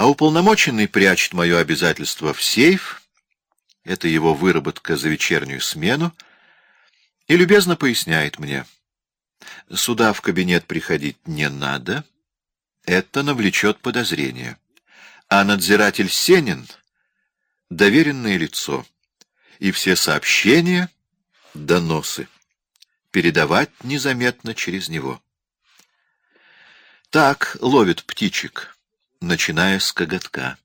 А уполномоченный прячет мое обязательство в сейф, это его выработка за вечернюю смену, и любезно поясняет мне, сюда в кабинет приходить не надо, это навлечет подозрение. А надзиратель Сенин — доверенное лицо, и все сообщения — доносы. Передавать незаметно через него. Так ловит птичек, начиная с коготка.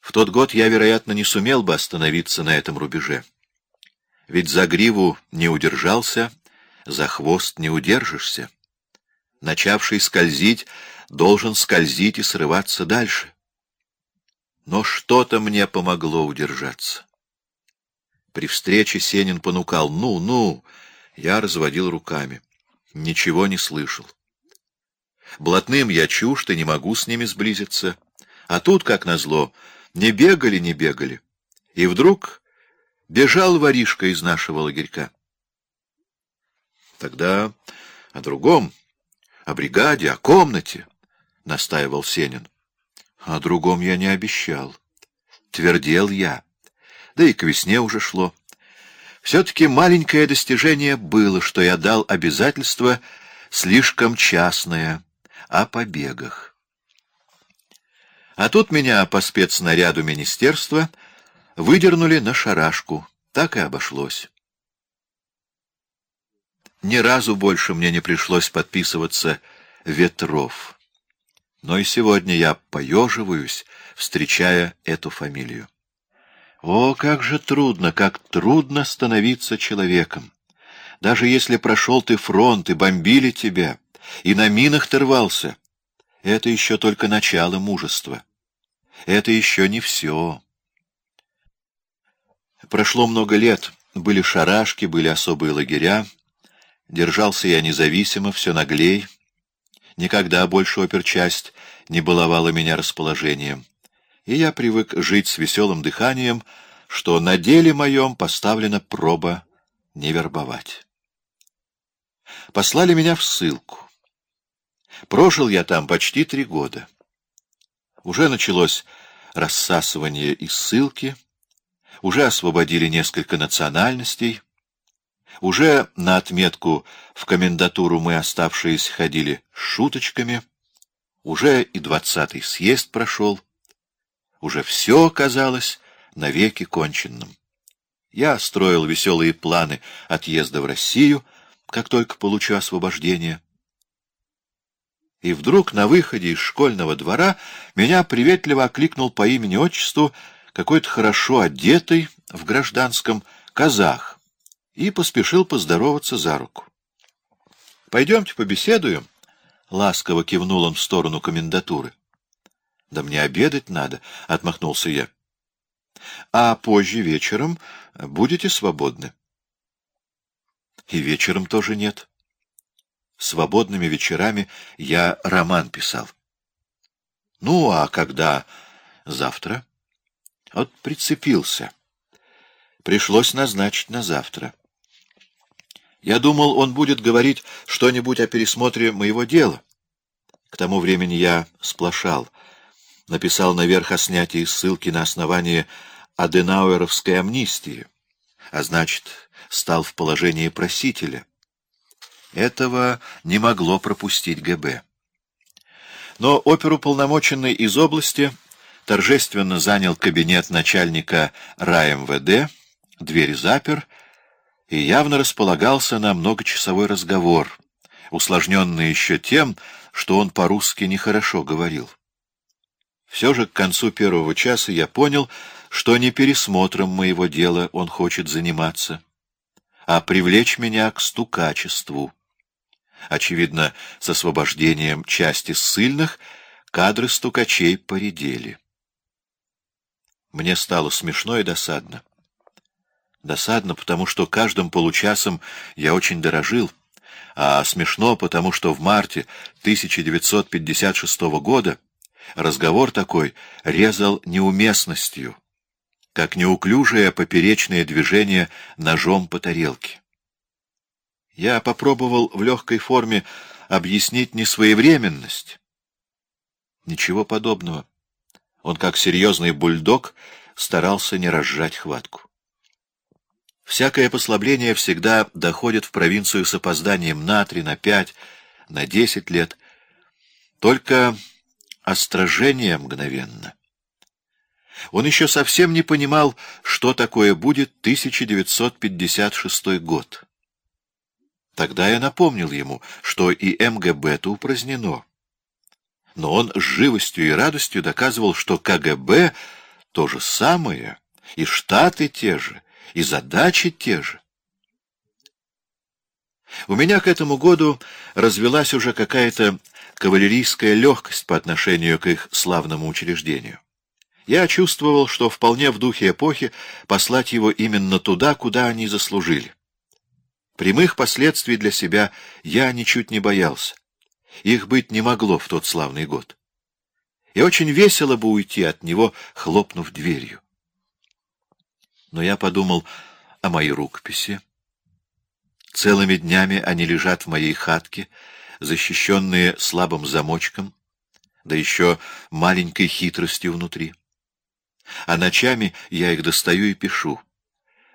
В тот год я, вероятно, не сумел бы остановиться на этом рубеже. Ведь за гриву не удержался, за хвост не удержишься. Начавший скользить, должен скользить и срываться дальше. Но что-то мне помогло удержаться. При встрече Сенин понукал «ну, ну», я разводил руками. Ничего не слышал. Блатным я чужд и не могу с ними сблизиться. А тут, как назло, не бегали, не бегали. И вдруг бежал воришка из нашего лагерька. Тогда о другом, о бригаде, о комнате, — настаивал Сенин. О другом я не обещал. Твердел я. Да и к весне уже шло. Все-таки маленькое достижение было, что я дал обязательство слишком частное о побегах. А тут меня по спецснаряду министерства выдернули на шарашку. Так и обошлось. Ни разу больше мне не пришлось подписываться «Ветров». Но и сегодня я поеживаюсь, встречая эту фамилию. О, как же трудно, как трудно становиться человеком! Даже если прошел ты фронт и бомбили тебя, и на минах ты рвался, это еще только начало мужества. Это еще не все. Прошло много лет, были шарашки, были особые лагеря. Держался я независимо, все наглей. Никогда больше оперчасть не баловала меня расположением. И я привык жить с веселым дыханием, что на деле моем поставлена проба не вербовать. Послали меня в ссылку. Прожил я там почти три года. Уже началось рассасывание из ссылки, уже освободили несколько национальностей, уже на отметку в комендатуру мы, оставшиеся, ходили шуточками, уже и двадцатый съезд прошел, уже все казалось навеки конченным. Я строил веселые планы отъезда в Россию, как только получу освобождение — и вдруг на выходе из школьного двора меня приветливо окликнул по имени-отчеству какой-то хорошо одетый в гражданском казах и поспешил поздороваться за руку. — Пойдемте побеседуем, — ласково кивнул он в сторону комендатуры. — Да мне обедать надо, — отмахнулся я. — А позже вечером будете свободны? — И вечером тоже нет. Свободными вечерами я роман писал. Ну, а когда завтра? Вот прицепился. Пришлось назначить на завтра. Я думал, он будет говорить что-нибудь о пересмотре моего дела. К тому времени я сплошал. Написал наверх о снятии ссылки на основании Аденауэровской амнистии, а значит, стал в положении просителя. Этого не могло пропустить ГБ. Но оперуполномоченный из области торжественно занял кабинет начальника РАМВД, дверь запер и явно располагался на многочасовой разговор, усложненный еще тем, что он по-русски нехорошо говорил. Все же к концу первого часа я понял, что не пересмотром моего дела он хочет заниматься, а привлечь меня к стукачеству. Очевидно, с освобождением части ссыльных кадры стукачей поредели. Мне стало смешно и досадно. Досадно, потому что каждым получасом я очень дорожил, а смешно, потому что в марте 1956 года разговор такой резал неуместностью, как неуклюжее поперечное движение ножом по тарелке. Я попробовал в легкой форме объяснить несвоевременность? Ничего подобного. Он, как серьезный бульдог, старался не разжать хватку. Всякое послабление всегда доходит в провинцию с опозданием на три, на пять, на десять лет. Только острожение мгновенно. Он еще совсем не понимал, что такое будет 1956 год. Тогда я напомнил ему, что и МГБ-то упразднено. Но он с живостью и радостью доказывал, что КГБ — то же самое, и штаты те же, и задачи те же. У меня к этому году развелась уже какая-то кавалерийская легкость по отношению к их славному учреждению. Я чувствовал, что вполне в духе эпохи послать его именно туда, куда они заслужили. Прямых последствий для себя я ничуть не боялся. Их быть не могло в тот славный год. И очень весело бы уйти от него, хлопнув дверью. Но я подумал о моей рукописи. Целыми днями они лежат в моей хатке, защищенные слабым замочком, да еще маленькой хитростью внутри. А ночами я их достаю и пишу.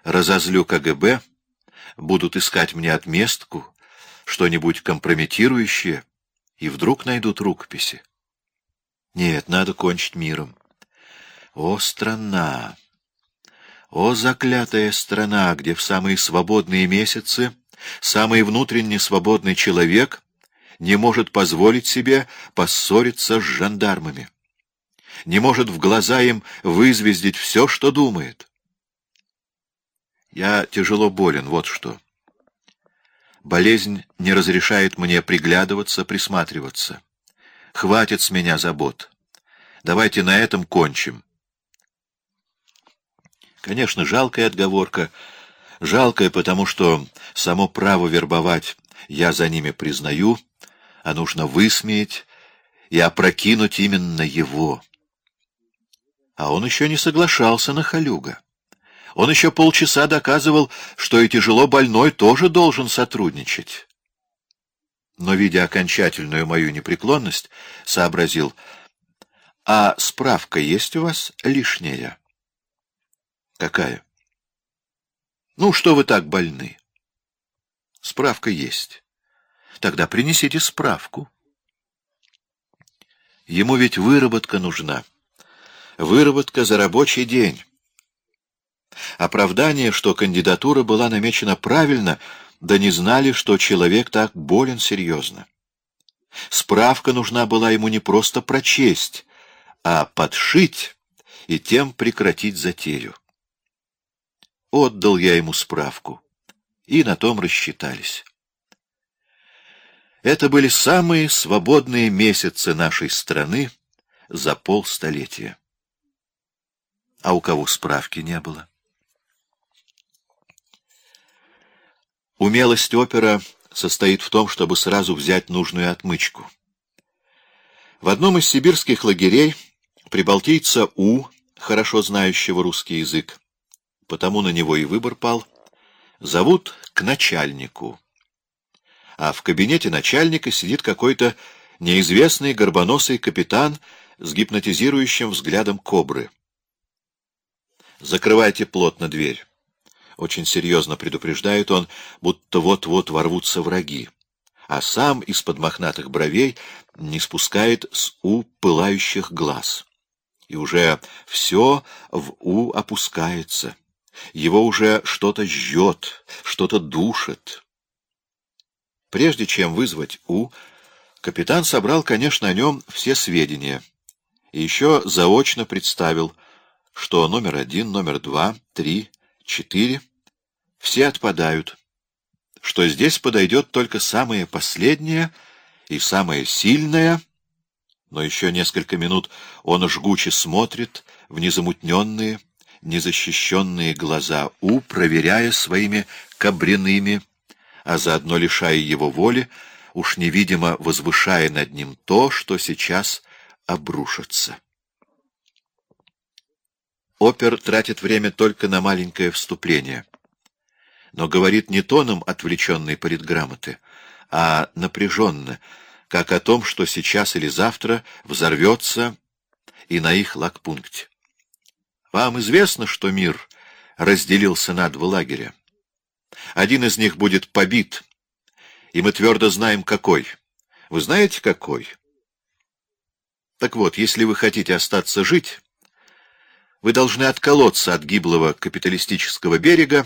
Разозлю КГБ, будут искать мне отместку, что-нибудь компрометирующее, и вдруг найдут рукописи. Нет, надо кончить миром. О, страна! О, заклятая страна, где в самые свободные месяцы самый внутренне свободный человек не может позволить себе поссориться с жандармами, не может в глаза им вызвездить все, что думает. Я тяжело болен, вот что. Болезнь не разрешает мне приглядываться, присматриваться. Хватит с меня забот. Давайте на этом кончим. Конечно, жалкая отговорка. Жалкая, потому что само право вербовать я за ними признаю, а нужно высмеять и опрокинуть именно его. А он еще не соглашался на халюга. Он еще полчаса доказывал, что и тяжело больной тоже должен сотрудничать. Но, видя окончательную мою непреклонность, сообразил, а справка есть у вас лишняя? Какая? Ну, что вы так больны? Справка есть. Тогда принесите справку. Ему ведь выработка нужна. Выработка за рабочий день. Оправдание, что кандидатура была намечена правильно, да не знали, что человек так болен серьезно. Справка нужна была ему не просто прочесть, а подшить и тем прекратить затею. Отдал я ему справку, и на том рассчитались. Это были самые свободные месяцы нашей страны за полстолетия. А у кого справки не было? Умелость опера состоит в том, чтобы сразу взять нужную отмычку. В одном из сибирских лагерей прибалтийца У, хорошо знающего русский язык, потому на него и выбор пал, зовут к начальнику. А в кабинете начальника сидит какой-то неизвестный горбоносый капитан с гипнотизирующим взглядом кобры. «Закрывайте плотно дверь». Очень серьезно предупреждает он, будто вот-вот ворвутся враги. А сам из-под мохнатых бровей не спускает с У пылающих глаз. И уже все в У опускается. Его уже что-то жжет, что-то душит. Прежде чем вызвать У, капитан собрал, конечно, о нем все сведения. И еще заочно представил, что номер один, номер два, три — четыре, все отпадают, что здесь подойдет только самое последнее и самое сильное, но еще несколько минут он жгуче смотрит в незамутненные, незащищенные глаза У, проверяя своими кабряными, а заодно лишая его воли, уж невидимо возвышая над ним то, что сейчас обрушится. Опер тратит время только на маленькое вступление, но говорит не тоном отвлеченной политграмоты, а напряженно, как о том, что сейчас или завтра взорвется и на их лагпункте. Вам известно, что мир разделился на два лагеря. Один из них будет побит, и мы твердо знаем, какой. Вы знаете, какой? Так вот, если вы хотите остаться жить, вы должны отколоться от гиблого капиталистического берега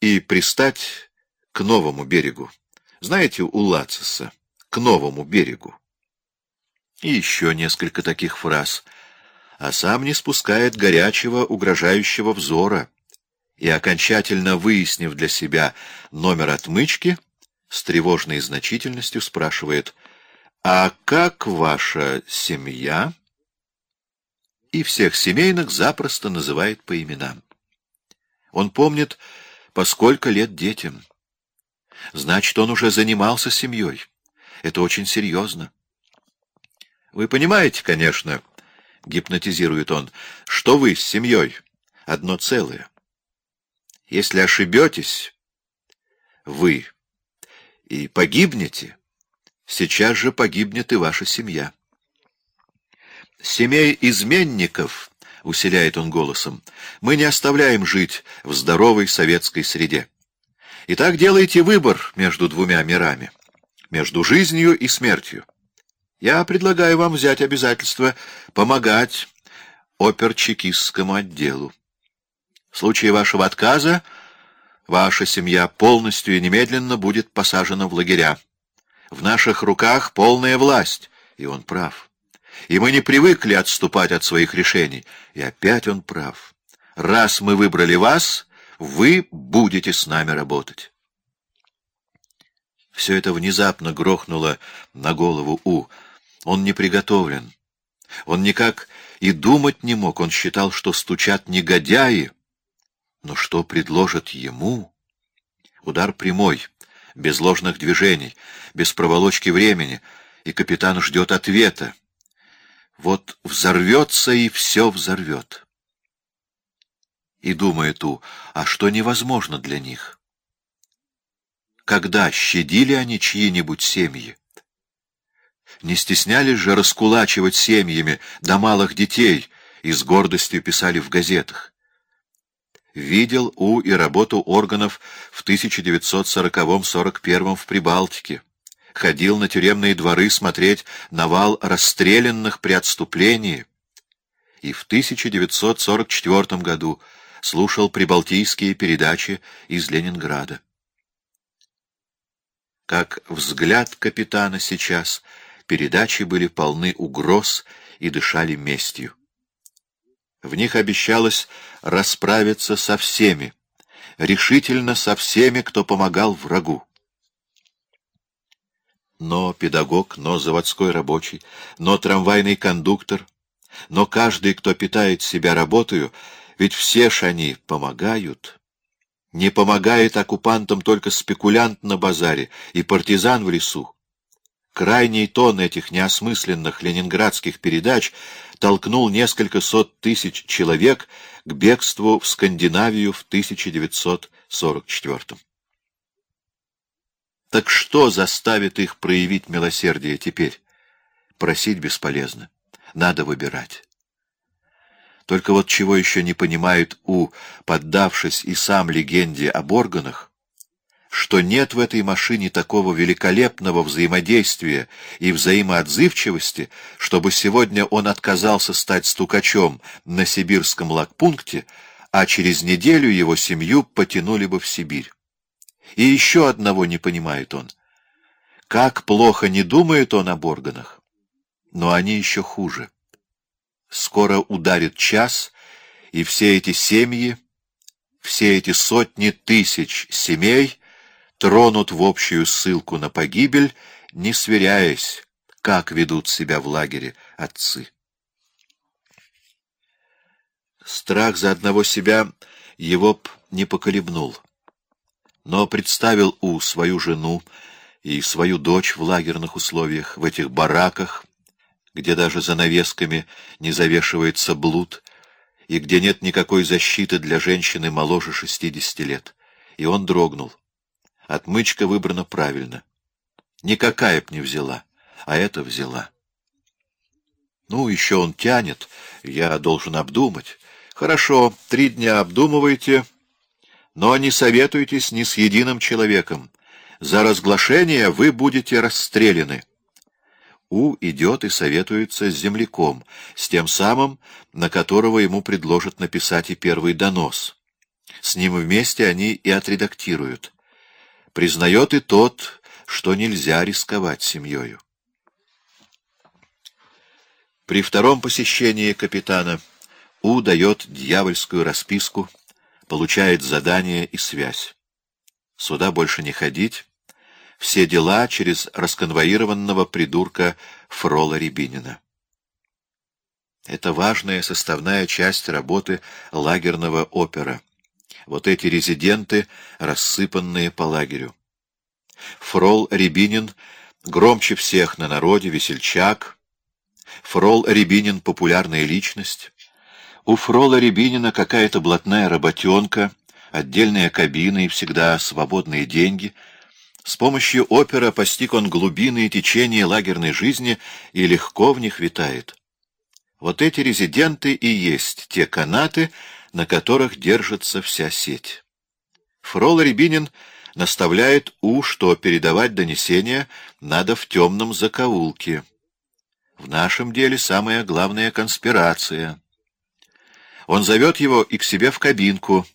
и пристать к новому берегу. Знаете, у Лациса, к новому берегу. И еще несколько таких фраз, а сам не спускает горячего, угрожающего взора, и, окончательно выяснив для себя номер отмычки, с тревожной значительностью спрашивает, «А как ваша семья?» И всех семейных запросто называет по именам. Он помнит, по сколько лет детям. Значит, он уже занимался семьей. Это очень серьезно. Вы понимаете, конечно, гипнотизирует он, что вы с семьей одно целое. Если ошибетесь, вы и погибнете, сейчас же погибнет и ваша семья. Семей изменников, усиляет он голосом, мы не оставляем жить в здоровой советской среде. Итак, делайте выбор между двумя мирами, между жизнью и смертью. Я предлагаю вам взять обязательство помогать оперчекистскому отделу. В случае вашего отказа ваша семья полностью и немедленно будет посажена в лагеря. В наших руках полная власть, и он прав. И мы не привыкли отступать от своих решений, и опять он прав. Раз мы выбрали вас, вы будете с нами работать. Все это внезапно грохнуло на голову У. Он не приготовлен. Он никак и думать не мог. Он считал, что стучат негодяи. Но что предложат ему? Удар прямой, без ложных движений, без проволочки времени, и капитан ждет ответа. Вот взорвется и все взорвет. И думает У, а что невозможно для них? Когда щадили они чьи-нибудь семьи? Не стеснялись же раскулачивать семьями до малых детей и с гордостью писали в газетах видел у и работу органов в 1940-41 в Прибалтике. Ходил на тюремные дворы смотреть на вал расстрелянных при отступлении. И в 1944 году слушал прибалтийские передачи из Ленинграда. Как взгляд капитана сейчас, передачи были полны угроз и дышали местью. В них обещалось расправиться со всеми, решительно со всеми, кто помогал врагу. Но педагог, но заводской рабочий, но трамвайный кондуктор, но каждый, кто питает себя работою, ведь все ж они помогают. Не помогает оккупантам только спекулянт на базаре и партизан в лесу. Крайний тон этих неосмысленных ленинградских передач толкнул несколько сот тысяч человек к бегству в Скандинавию в 1944 -м. Так что заставит их проявить милосердие теперь? Просить бесполезно. Надо выбирать. Только вот чего еще не понимает У, поддавшись и сам легенде об органах, что нет в этой машине такого великолепного взаимодействия и взаимоотзывчивости, чтобы сегодня он отказался стать стукачом на сибирском лагпункте, а через неделю его семью потянули бы в Сибирь. И еще одного не понимает он. Как плохо не думает он об органах, но они еще хуже. Скоро ударит час, и все эти семьи, все эти сотни тысяч семей — тронут в общую ссылку на погибель, не сверяясь, как ведут себя в лагере отцы. Страх за одного себя его б не поколебнул, но представил У свою жену и свою дочь в лагерных условиях, в этих бараках, где даже за навесками не завешивается блуд, и где нет никакой защиты для женщины моложе шестидесяти лет. И он дрогнул. Отмычка выбрана правильно. Никакая б не взяла, а это взяла. Ну, еще он тянет, я должен обдумать. Хорошо, три дня обдумывайте, но не советуйтесь ни с единым человеком. За разглашение вы будете расстреляны. У идет и советуется с земляком, с тем самым, на которого ему предложат написать и первый донос. С ним вместе они и отредактируют. Признает и тот, что нельзя рисковать семьей. При втором посещении капитана У дает дьявольскую расписку, получает задание и связь. Сюда больше не ходить, все дела через расконвоированного придурка Фрола Рябинина. Это важная составная часть работы лагерного опера. Вот эти резиденты, рассыпанные по лагерю. Фрол Рябинин громче всех на народе, весельчак. Фрол Рябинин — популярная личность. У Фрола Рябинина какая-то блатная работенка, отдельная кабина и всегда свободные деньги — с помощью опера постиг он глубины и течения лагерной жизни и легко в них витает. Вот эти резиденты и есть те канаты, на которых держится вся сеть. Фрол Рябинин наставляет У, что передавать донесения надо в темном закоулке. В нашем деле самая главная конспирация. Он зовет его и к себе в кабинку.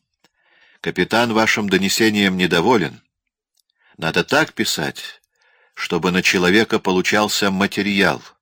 «Капитан вашим донесением недоволен». Надо так писать, чтобы на человека получался материал —